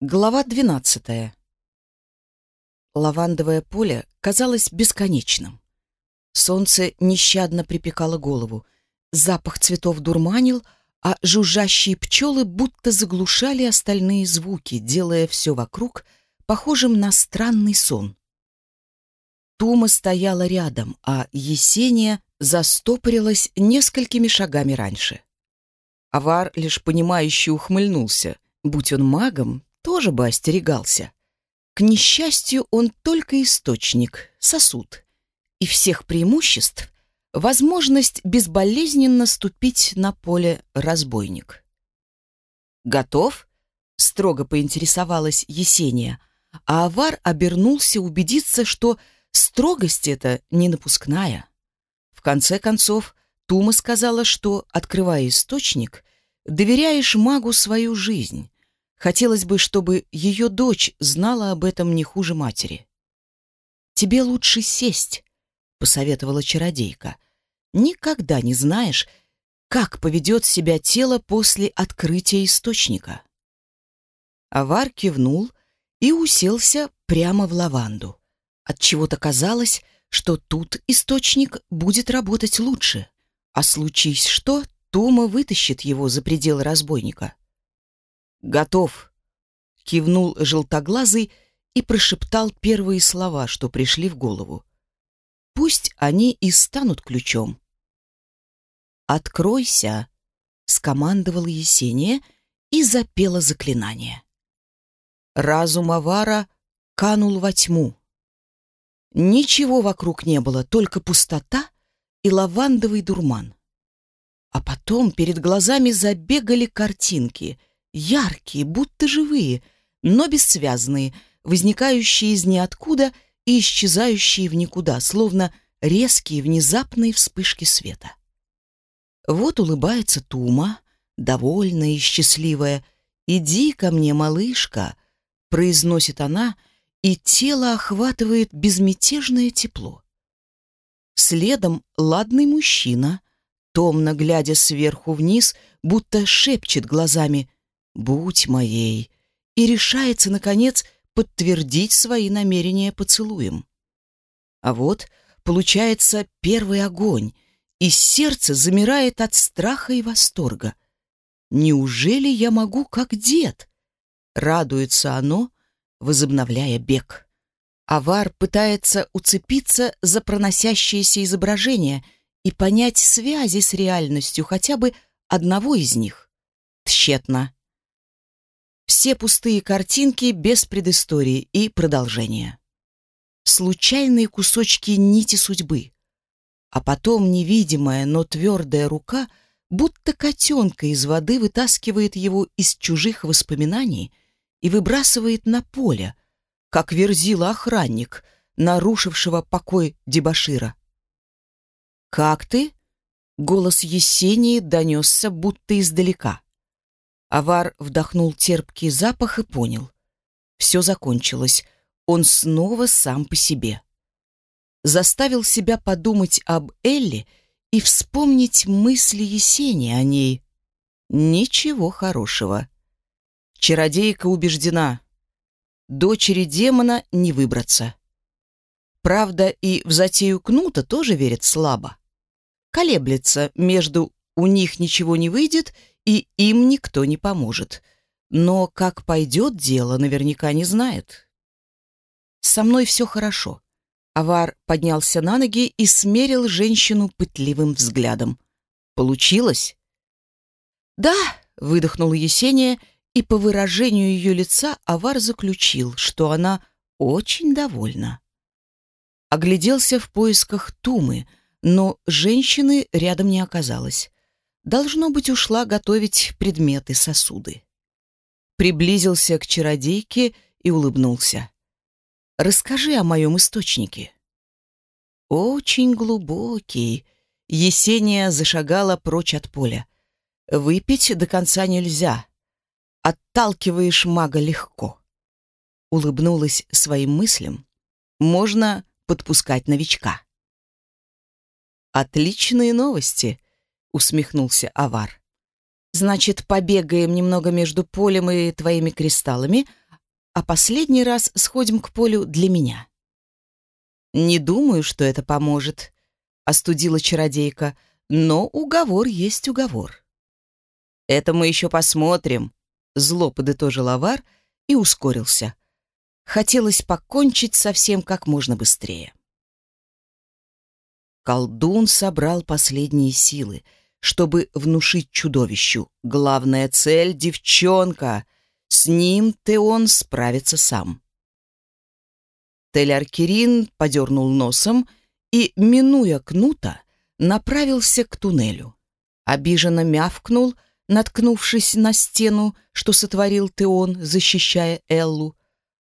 Глава двенадцатая. Лавандовое поле казалось бесконечным. Солнце нещадно припекало голову, запах цветов дурманил, а жужжащие пчелы будто заглушали остальные звуки, делая все вокруг похожим на странный сон. Тума стояла рядом, а Есения застопорилась несколькими шагами раньше. Авар лишь понимающе ухмыльнулся. Будь он магом, тоже бы остерегался. К несчастью, он только источник, сосуд. И всех преимуществ — возможность безболезненно ступить на поле разбойник. «Готов?» — строго поинтересовалась Есения, а Авар обернулся убедиться, что строгость эта не напускная. В конце концов, Тума сказала, что, открывая источник, доверяешь магу свою жизнь, Хотелось бы, чтобы ее дочь знала об этом не хуже матери. «Тебе лучше сесть», — посоветовала чародейка. «Никогда не знаешь, как поведет себя тело после открытия источника». Авар кивнул и уселся прямо в лаванду. Отчего-то казалось, что тут источник будет работать лучше, а случись что, Тума вытащит его за пределы разбойника. «Готов!» — кивнул желтоглазый и прошептал первые слова, что пришли в голову. «Пусть они и станут ключом». «Откройся!» — скомандовала Есения и запела заклинание. Разум Авара канул во тьму. Ничего вокруг не было, только пустота и лавандовый дурман. А потом перед глазами забегали картинки, яркие, будто живые, но бессвязные, возникающие из ниоткуда и исчезающие в никуда, словно резкие внезапные вспышки света. Вот улыбается Тума, довольная и счастливая. «Иди ко мне, малышка», — произносит она, и тело охватывает безмятежное тепло. Следом ладный мужчина, томно глядя сверху вниз, будто шепчет глазами будь моей, и решается, наконец, подтвердить свои намерения поцелуем. А вот получается первый огонь, и сердце замирает от страха и восторга. Неужели я могу, как дед? Радуется оно, возобновляя бег. Авар пытается уцепиться за проносящееся изображение и понять связи с реальностью хотя бы одного из них. Тщетно. Все пустые картинки без предыстории и продолжения. Случайные кусочки нити судьбы. А потом невидимая, но твердая рука будто котенка из воды вытаскивает его из чужих воспоминаний и выбрасывает на поле, как верзила охранник, нарушившего покой дебошира. «Как ты?» — голос Есении донесся будто издалека. Авар вдохнул терпкий запах и понял. Все закончилось. Он снова сам по себе. Заставил себя подумать об Элли и вспомнить мысли Есени о ней. Ничего хорошего. Чародейка убеждена. Дочери демона не выбраться. Правда, и в затею Кнута тоже верит слабо. Колеблется между «у них ничего не выйдет» и им никто не поможет. Но как пойдет дело, наверняка не знает. Со мной все хорошо. Авар поднялся на ноги и смерил женщину пытливым взглядом. Получилось? Да, выдохнула Есения, и по выражению ее лица Авар заключил, что она очень довольна. Огляделся в поисках Тумы, но женщины рядом не оказалось. Должно быть, ушла готовить предметы, сосуды. Приблизился к чародейке и улыбнулся. «Расскажи о моем источнике». «Очень глубокий». Есения зашагала прочь от поля. «Выпить до конца нельзя. Отталкиваешь мага легко». Улыбнулась своим мыслям. «Можно подпускать новичка». «Отличные новости», усмехнулся Авар. Значит, побегаем немного между полем и твоими кристаллами, а последний раз сходим к полю для меня». «Не думаю, что это поможет», — остудила чародейка, «но уговор есть уговор». «Это мы еще посмотрим», — зло подытожил Авар и ускорился. Хотелось покончить со всем как можно быстрее. Колдун собрал последние силы, чтобы внушить чудовищу. Главная цель — девчонка. С ним Теон справится сам. Тель-Аркерин подернул носом и, минуя кнута, направился к туннелю. Обиженно мявкнул, наткнувшись на стену, что сотворил Теон, защищая Эллу,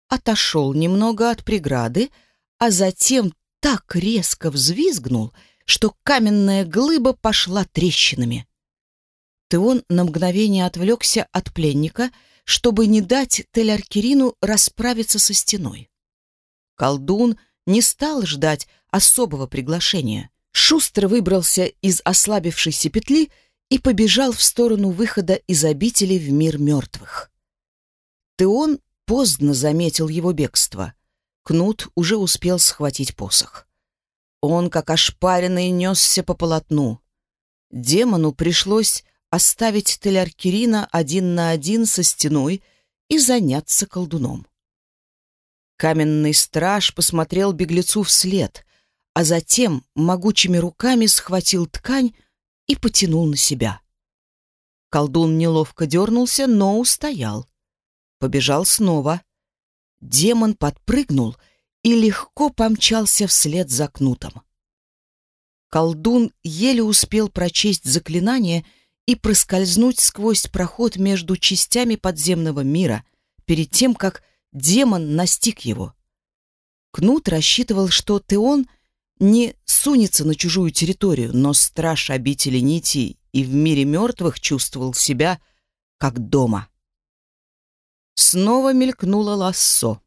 отошел немного от преграды, а затем так резко взвизгнул, что каменная глыба пошла трещинами. Теон на мгновение отвлекся от пленника, чтобы не дать Тель-Аркерину расправиться со стеной. Колдун не стал ждать особого приглашения. Шустро выбрался из ослабившейся петли и побежал в сторону выхода из обители в мир мертвых. Теон поздно заметил его бегство. Кнут уже успел схватить посох. Он, как ошпаренный, несся по полотну. Демону пришлось оставить Теляркирина один на один со стеной и заняться колдуном. Каменный страж посмотрел беглецу вслед, а затем могучими руками схватил ткань и потянул на себя. Колдун неловко дернулся, но устоял. Побежал снова. Демон подпрыгнул и легко помчался вслед за кнутом. Колдун еле успел прочесть заклинание и проскользнуть сквозь проход между частями подземного мира перед тем, как демон настиг его. Кнут рассчитывал, что Теон не сунется на чужую территорию, но страж обители нити и в мире мертвых чувствовал себя как дома. Снова мелькнуло лассо.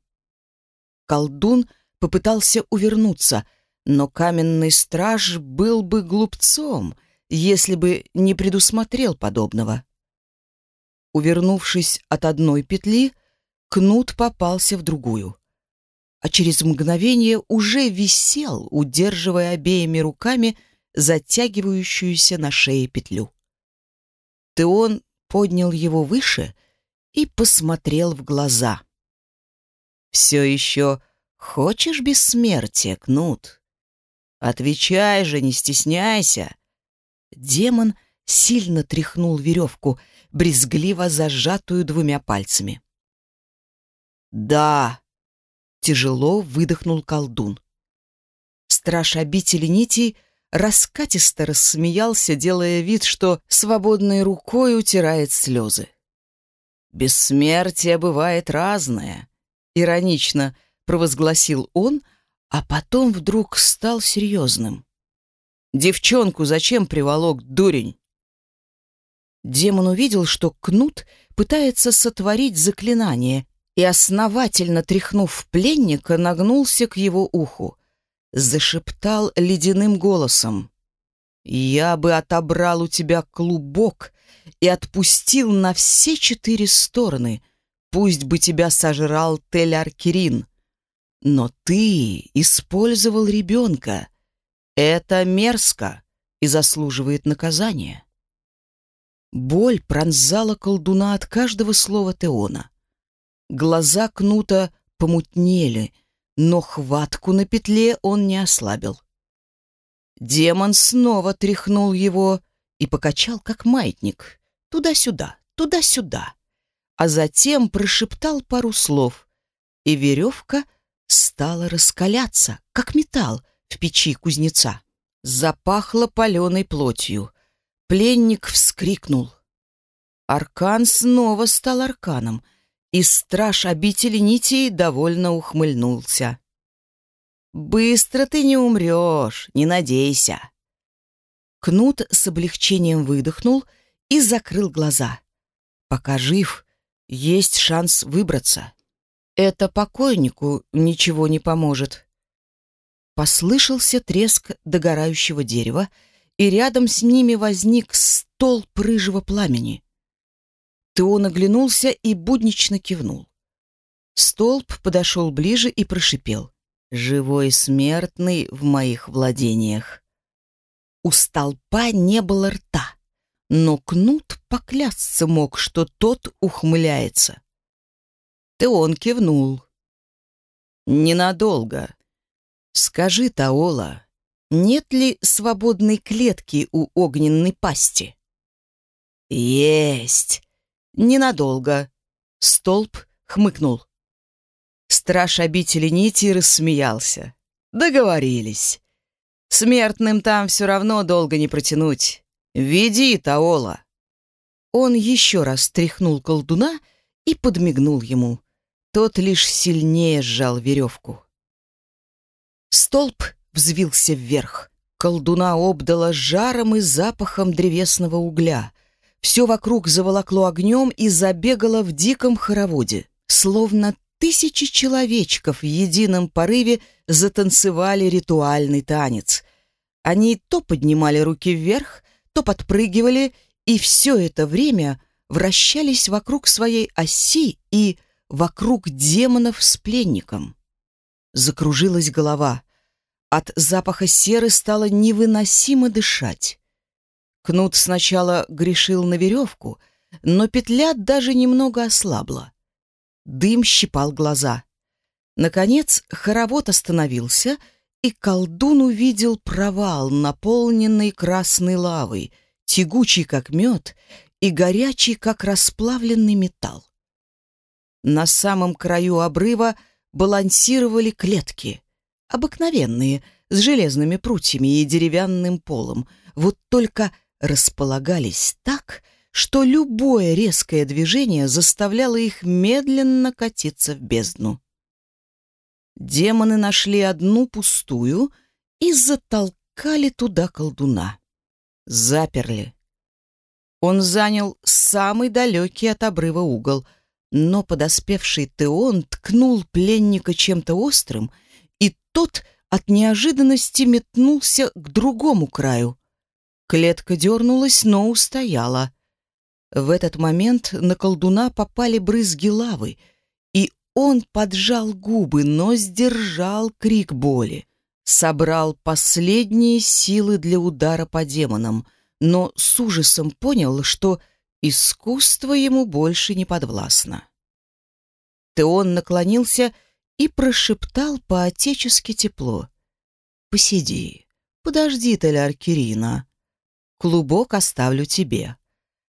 Колдун попытался увернуться, но каменный страж был бы глупцом, если бы не предусмотрел подобного. Увернувшись от одной петли, кнут попался в другую, а через мгновение уже висел, удерживая обеими руками затягивающуюся на шее петлю. Теон поднял его выше и посмотрел в глаза. «Все еще хочешь бессмертия, Кнут? Отвечай же, не стесняйся!» Демон сильно тряхнул веревку, брезгливо зажатую двумя пальцами. «Да!» — тяжело выдохнул колдун. Страж обители нитей раскатисто рассмеялся, делая вид, что свободной рукой утирает слезы. «Бессмертие бывает разное», — иронично провозгласил он, а потом вдруг стал серьезным. «Девчонку зачем приволок, дурень?» Демон увидел, что Кнут пытается сотворить заклинание, и, основательно тряхнув пленника, нагнулся к его уху. Зашептал ледяным голосом. «Я бы отобрал у тебя клубок и отпустил на все четыре стороны, пусть бы тебя сожрал Тель-Аркерин. Но ты использовал ребенка. Это мерзко и заслуживает наказания. Боль пронзала колдуна от каждого слова Теона. Глаза Кнута помутнели, но хватку на петле он не ослабил. Демон снова тряхнул его и покачал, как маятник туда-сюда, туда-сюда, а затем прошептал пару слов, и веревка стала раскаляться, как металл в печи кузнеца. Запахло паленой плотью. Пленник вскрикнул. Аркан снова стал арканом, и страж обители нитей довольно ухмыльнулся. «Быстро ты не умрешь, не надейся!» Кнут с облегчением выдохнул — и закрыл глаза. Пока жив, есть шанс выбраться. Это покойнику ничего не поможет. Послышался треск догорающего дерева, и рядом с ними возник столб рыжего пламени. Теон оглянулся и буднично кивнул. Столб подошел ближе и прошипел. «Живой смертный в моих владениях». У столпа не было рта, но Кнут поклясться мог, что тот ухмыляется. Ты он кивнул. «Ненадолго. Скажи, Таола, нет ли свободной клетки у огненной пасти?» «Есть! Ненадолго!» Столб хмыкнул. Страж обители нити рассмеялся. Договорились. Смертным там все равно долго не протянуть. Веди, Таола. Он еще раз тряхнул колдуна и подмигнул ему. Тот лишь сильнее сжал веревку. Столб взвился вверх. Колдуна обдала жаром и запахом древесного угля. Все вокруг заволокло огнем и забегало в диком хороводе, словно тысячи человечков в едином порыве затанцевали ритуальный танец. Они то поднимали руки вверх, то подпрыгивали, и все это время вращались вокруг своей оси и вокруг демонов с пленником. Закружилась голова. От запаха серы стало невыносимо дышать. Кнут сначала грешил на веревку, но петля даже немного ослабла. Дым щипал глаза. Наконец хоровод остановился, и колдун увидел провал, наполненный красной лавой, тягучий, как мед, и горячий, как расплавленный металл. На самом краю обрыва балансировали клетки, обыкновенные, с железными прутьями и деревянным полом, вот только располагались так, что любое резкое движение заставляло их медленно катиться в бездну. Демоны нашли одну пустую и затолкали туда колдуна. Заперли. Он занял самый далекий от обрыва угол, но подоспевший Теон ткнул пленника чем-то острым, и тот от неожиданности метнулся к другому краю. Клетка дернулась, но устояла — в этот момент на колдуна попали брызги лавы, и он поджал губы, но сдержал крик боли. Собрал последние силы для удара по демонам, но с ужасом понял, что искусство ему больше не подвластно. Теон наклонился и прошептал по-отечески тепло. «Посиди, подожди, Теляр Кирина. Клубок оставлю тебе».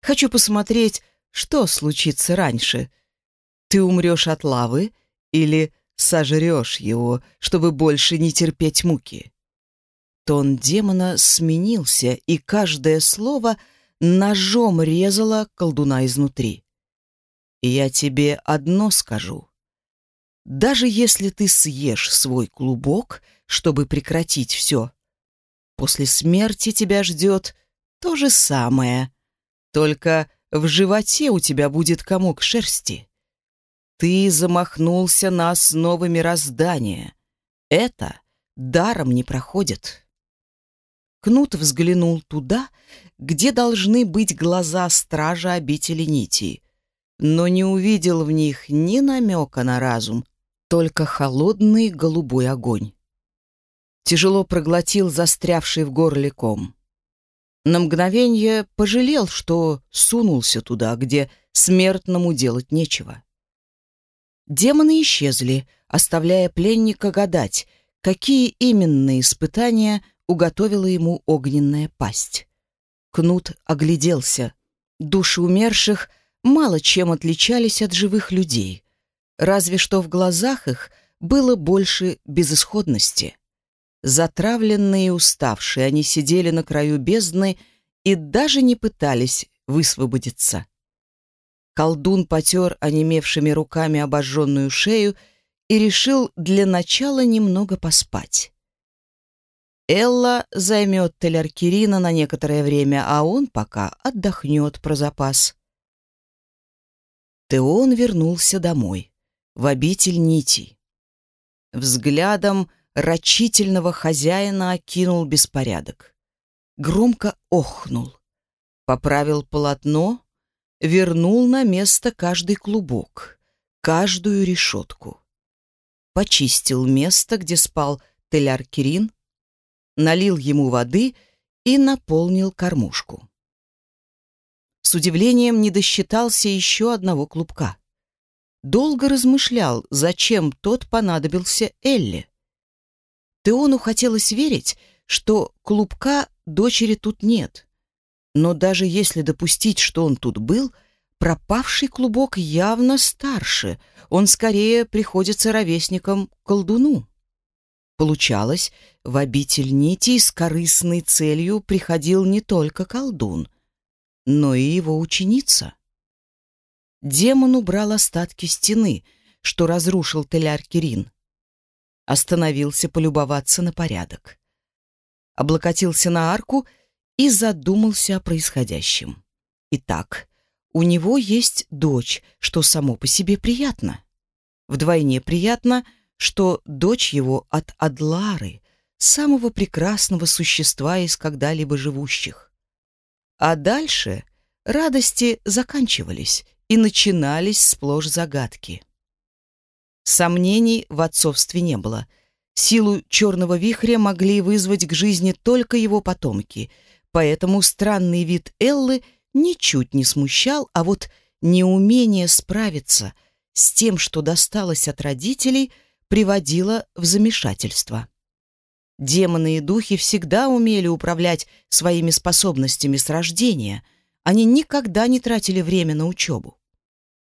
Хочу посмотреть, что случится раньше. Ты умрешь от лавы или сожрешь его, чтобы больше не терпеть муки?» Тон демона сменился, и каждое слово ножом резало колдуна изнутри. «Я тебе одно скажу. Даже если ты съешь свой клубок, чтобы прекратить все, после смерти тебя ждет то же самое, только в животе у тебя будет комок шерсти. Ты замахнулся на основы мироздания. Это даром не проходит. Кнут взглянул туда, где должны быть глаза стража обители нити, но не увидел в них ни намека на разум, только холодный голубой огонь. Тяжело проглотил застрявший в горле ком. На мгновение пожалел, что сунулся туда, где смертному делать нечего. Демоны исчезли, оставляя пленника гадать, какие именно испытания уготовила ему огненная пасть. Кнут огляделся. Души умерших мало чем отличались от живых людей, разве что в глазах их было больше безысходности. Затравленные и уставшие, они сидели на краю бездны и даже не пытались высвободиться. Колдун потер онемевшими руками обожженную шею и решил для начала немного поспать. Элла займет Теляркирина на некоторое время, а он пока отдохнет про запас. Теон вернулся домой, в обитель нитей. Взглядом рачительного хозяина окинул беспорядок. Громко охнул. Поправил полотно, вернул на место каждый клубок. каждую решетку. Почистил место, где спал Теляр Кирин, налил ему воды и наполнил кормушку. С удивлением не досчитался еще одного клубка. Долго размышлял, зачем тот понадобился Элли. Теону хотелось верить, что клубка дочери тут нет. Но даже если допустить, что он тут был, пропавший клубок явно старше, он скорее приходится ровесником колдуну. Получалось, в обитель нити с корыстной целью приходил не только колдун, но и его ученица. Демон убрал остатки стены, что разрушил Теляр Кирин. Остановился полюбоваться на порядок. Облокотился на арку и задумался о происходящем. Итак, у него есть дочь, что само по себе приятно. Вдвойне приятно — что дочь его от Адлары, самого прекрасного существа из когда-либо живущих. А дальше радости заканчивались и начинались сплошь загадки. Сомнений в отцовстве не было. Силу черного вихря могли вызвать к жизни только его потомки, поэтому странный вид Эллы ничуть не смущал, а вот неумение справиться с тем, что досталось от родителей – приводило в замешательство. Демоны и духи всегда умели управлять своими способностями с рождения. Они никогда не тратили время на учебу.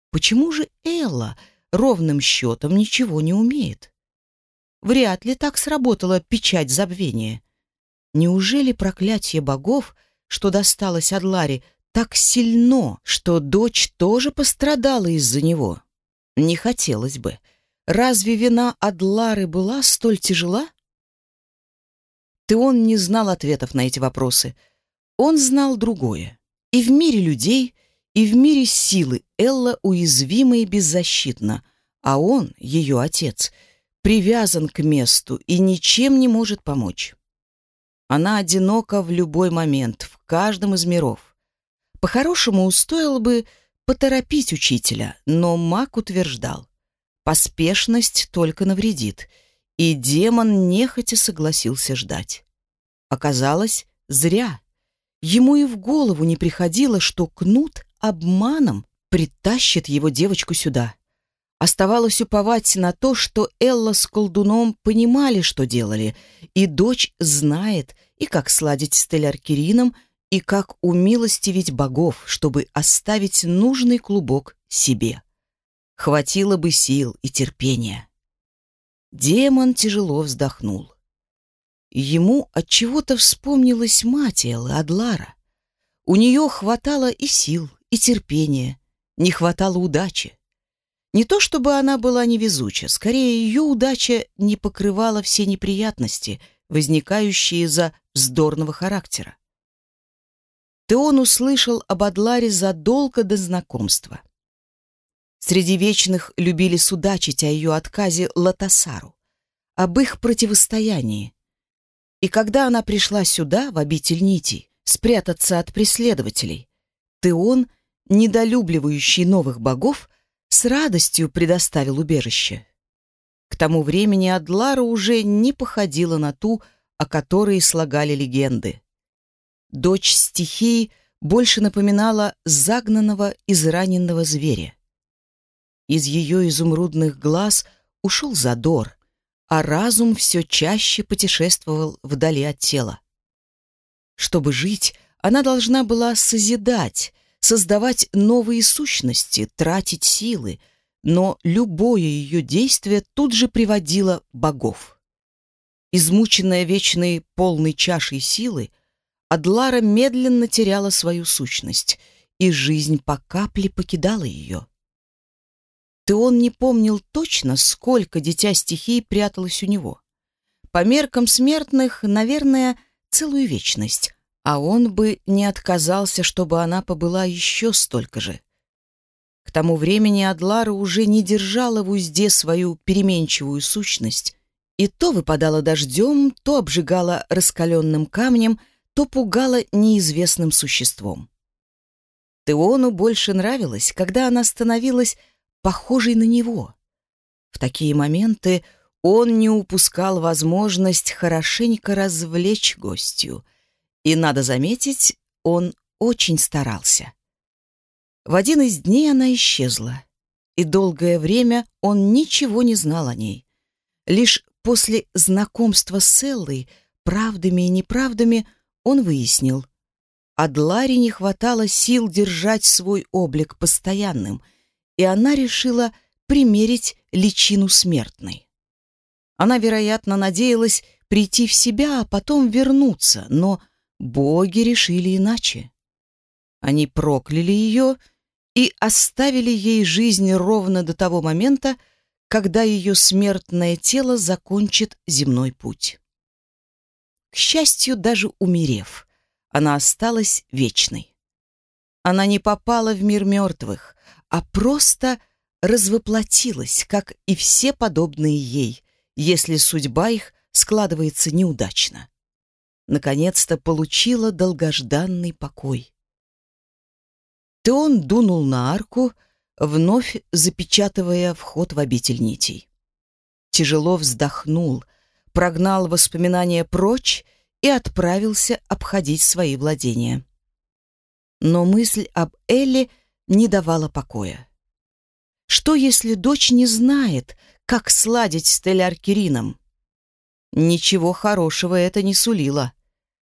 Почему же Элла ровным счетом ничего не умеет? Вряд ли так сработала печать забвения. Неужели проклятие богов, что досталось Адларе, так сильно, что дочь тоже пострадала из-за него? Не хотелось бы. Разве вина Адлары была столь тяжела? Теон не знал ответов на эти вопросы. Он знал другое. И в мире людей, и в мире силы Элла уязвима и беззащитна, а он, ее отец, привязан к месту и ничем не может помочь. Она одинока в любой момент, в каждом из миров. По-хорошему, стоило бы поторопить учителя, но маг утверждал, Поспешность только навредит, и демон нехотя согласился ждать. Оказалось, зря. Ему и в голову не приходило, что Кнут обманом притащит его девочку сюда. Оставалось уповать на то, что Элла с колдуном понимали, что делали, и дочь знает и как сладить с Теляркирином, и как умилостивить богов, чтобы оставить нужный клубок себе хватило бы сил и терпения. Демон тяжело вздохнул. Ему от чего-то вспомнилась мать Эллы Адлара. У нее хватало и сил, и терпения, не хватало удачи. Не то чтобы она была невезуча, скорее ее удача не покрывала все неприятности, возникающие из-за вздорного характера. Теон услышал об Адларе задолго до знакомства. Среди вечных любили судачить о ее отказе Латасару, об их противостоянии. И когда она пришла сюда, в обитель нитей, спрятаться от преследователей, Теон, недолюбливающий новых богов, с радостью предоставил убежище. К тому времени Адлара уже не походила на ту, о которой слагали легенды. Дочь стихии больше напоминала загнанного, израненного зверя. Из ее изумрудных глаз ушел задор, а разум все чаще путешествовал вдали от тела. Чтобы жить, она должна была созидать, создавать новые сущности, тратить силы, но любое ее действие тут же приводило богов. Измученная вечной полной чашей силы, Адлара медленно теряла свою сущность, и жизнь по капле покидала ее. Теон не помнил точно, сколько дитя стихий пряталось у него. По меркам смертных, наверное, целую вечность, а он бы не отказался, чтобы она побыла еще столько же. К тому времени Адлара уже не держала в узде свою переменчивую сущность, и то выпадала дождем, то обжигала раскаленным камнем, то пугала неизвестным существом. Теону больше нравилось, когда она становилась похожий на него. В такие моменты он не упускал возможность хорошенько развлечь гостью. И, надо заметить, он очень старался. В один из дней она исчезла, и долгое время он ничего не знал о ней. Лишь после знакомства с Эллой, правдами и неправдами, он выяснил. Адларе не хватало сил держать свой облик постоянным, и она решила примерить личину смертной. Она, вероятно, надеялась прийти в себя, а потом вернуться, но боги решили иначе. Они прокляли ее и оставили ей жизнь ровно до того момента, когда ее смертное тело закончит земной путь. К счастью, даже умерев, она осталась вечной. Она не попала в мир мертвых, а просто развоплотилась, как и все подобные ей, если судьба их складывается неудачно. Наконец-то получила долгожданный покой. Теон дунул на арку, вновь запечатывая вход в обитель нитей. Тяжело вздохнул, прогнал воспоминания прочь и отправился обходить свои владения. Но мысль об Элли не давала покоя. Что, если дочь не знает, как сладить с Теляркирином? Ничего хорошего это не сулило.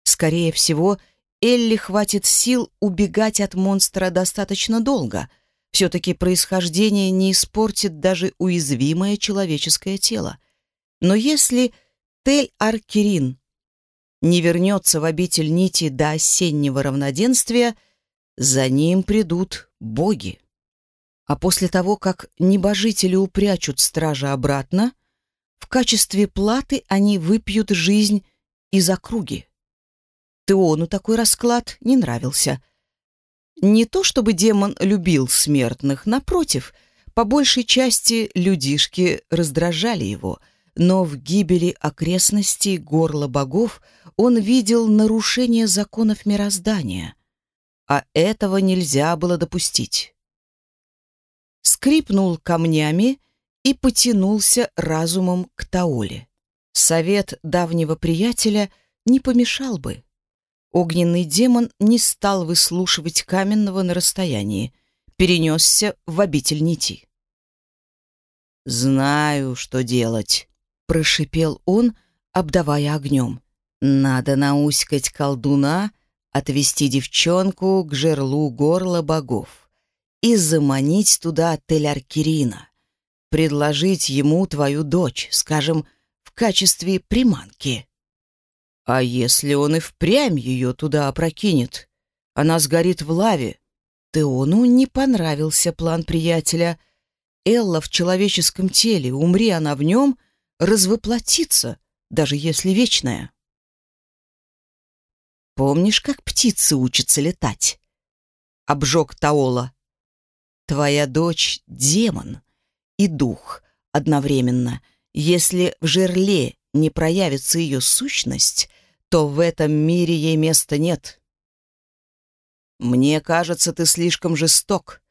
Скорее всего, Элли хватит сил убегать от монстра достаточно долго. Все-таки происхождение не испортит даже уязвимое человеческое тело. Но если Тель-Аркирин не вернется в обитель нити до осеннего равноденствия, за ним придут боги. А после того, как небожители упрячут стража обратно, в качестве платы они выпьют жизнь из округи. Теону такой расклад не нравился. Не то чтобы демон любил смертных, напротив, по большей части людишки раздражали его, но в гибели окрестностей горла богов он видел нарушение законов мироздания, а этого нельзя было допустить. Скрипнул камнями и потянулся разумом к Таоле. Совет давнего приятеля не помешал бы. Огненный демон не стал выслушивать каменного на расстоянии, перенесся в обитель нити. «Знаю, что делать», — прошипел он, обдавая огнем. «Надо науськать колдуна, отвести девчонку к жерлу горла богов и заманить туда Теляркирина, предложить ему твою дочь, скажем, в качестве приманки». А если он и впрямь ее туда опрокинет? Она сгорит в лаве. Теону не понравился план приятеля. Элла в человеческом теле, умри она в нем, развоплотится, даже если вечная. Помнишь, как птицы учатся летать? Обжег Таола. Твоя дочь — демон и дух одновременно. Если в жерле не проявится ее сущность, то в этом мире ей места нет. Мне кажется, ты слишком жесток,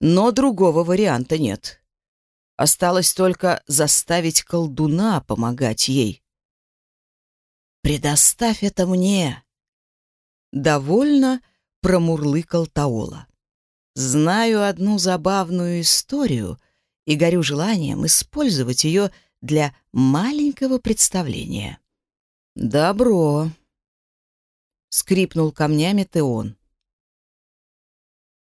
но другого варианта нет. Осталось только заставить колдуна помогать ей. «Предоставь это мне!» Довольно промурлыкал Таола. «Знаю одну забавную историю и горю желанием использовать ее для маленького представления. «Добро», — скрипнул камнями Теон.